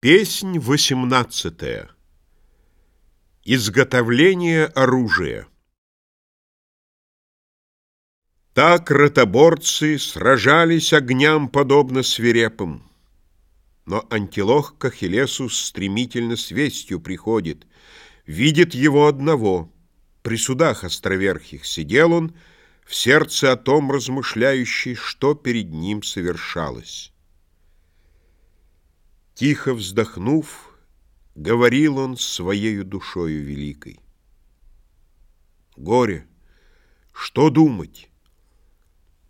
Песнь восемнадцатая. Изготовление оружия. Так ротоборцы сражались огням подобно свирепым. Но антилох к Ахиллесу стремительно с вестью приходит. Видит его одного. При судах островерхих сидел он, в сердце о том размышляющий, что перед ним совершалось. Тихо вздохнув, говорил он своею душою великой. Горе, что думать?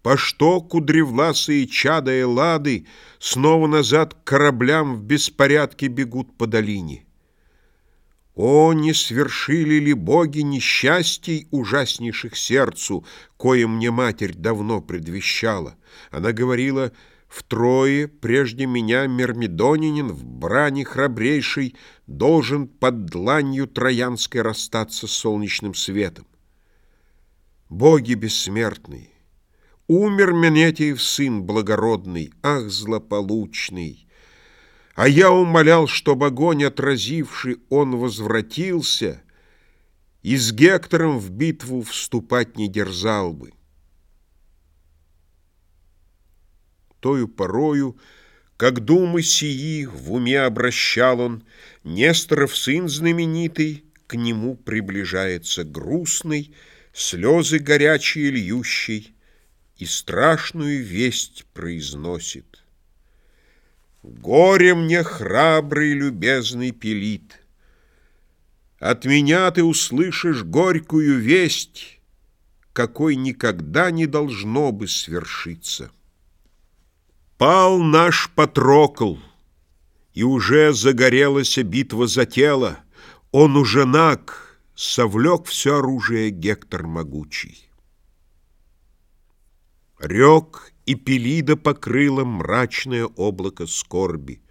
По что кудревласые чада и лады Снова назад к кораблям в беспорядке бегут по долине? О, не свершили ли боги несчастий ужаснейших сердцу, Кое мне матерь давно предвещала? Она говорила — Втрое прежде меня Мермидонинин в брани храбрейший Должен под дланью троянской расстаться с солнечным светом. Боги бессмертные, умер Менетиев сын благородный, ах, злополучный! А я умолял, чтоб огонь отразивший, он возвратился И с Гектором в битву вступать не дерзал бы. Тою порою, Как думы сии в уме обращал он, Несторов сын знаменитый К нему приближается грустный, Слезы горячие льющий, И страшную весть произносит. Горе мне храбрый любезный пелит, От меня ты услышишь горькую весть, Какой никогда не должно бы свершиться. Пал наш Патрокл, и уже загорелась битва за тело. Он уже наг, совлек все оружие Гектор могучий. Рек и Пелида покрыло мрачное облако скорби.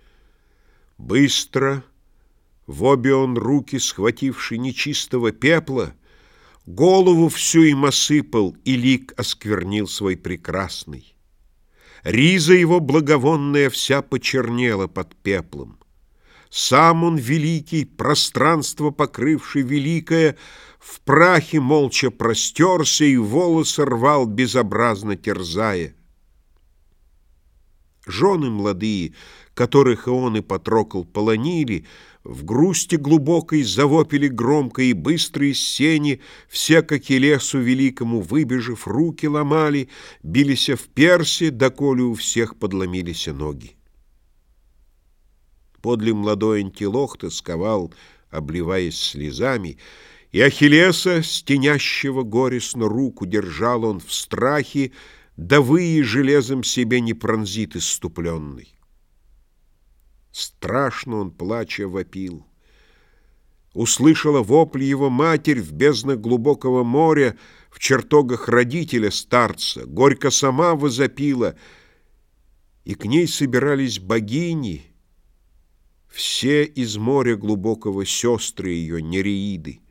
Быстро, в обе он руки схвативший нечистого пепла, голову всю им осыпал, и лик осквернил свой прекрасный. Риза его благовонная вся почернела под пеплом. Сам он великий, пространство покрывший великое, В прахе молча простерся и волосы рвал, безобразно терзая. Жены молодые, которых и он и Патрокл полонили, в грусти глубокой завопили громко и быстро из сени, Все, как и лесу великому, выбежав, руки ломали, Билися в персе, доколе у всех подломились ноги. Подле молодой антилох тосковал, обливаясь слезами, И Ахиллеса, стенящего горестно руку, держал он в страхе, Да вы железом себе не пронзит иступленный. Страшно он, плача, вопил. Услышала вопль его матерь в безднах глубокого моря, В чертогах родителя старца, горько сама возопила, И к ней собирались богини, Все из моря глубокого сестры ее, нереиды.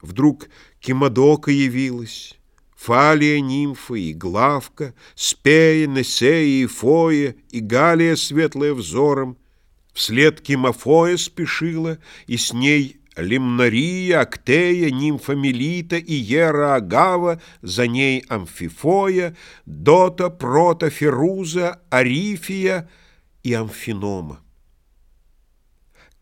Вдруг Кимадока явилась, Фалия нимфа и Главка, Спея, Несея и Фоя, и Галия светлая взором, Вслед Кимофоя спешила, и с ней Лимнария, Актея, нимфа Мелита и Ера Агава, за ней Амфифоя, Дота, Прота, Феруза, Арифия и Амфинома.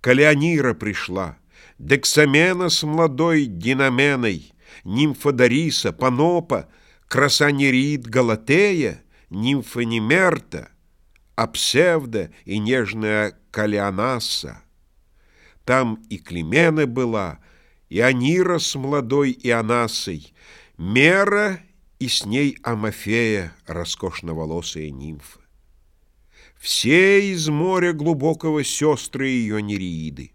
Калеонира пришла, Дексамена с молодой Динаменой, нимфа Дариса, Панопа, краса Нерит, Галатея, нимфа Немерта, Апсевда и нежная Калианаса. Там и Климена была, и Анира с молодой Ионасой, Мера и с ней Амофея, роскошноволосая нимфа. Все из моря глубокого сестры ее нереиды.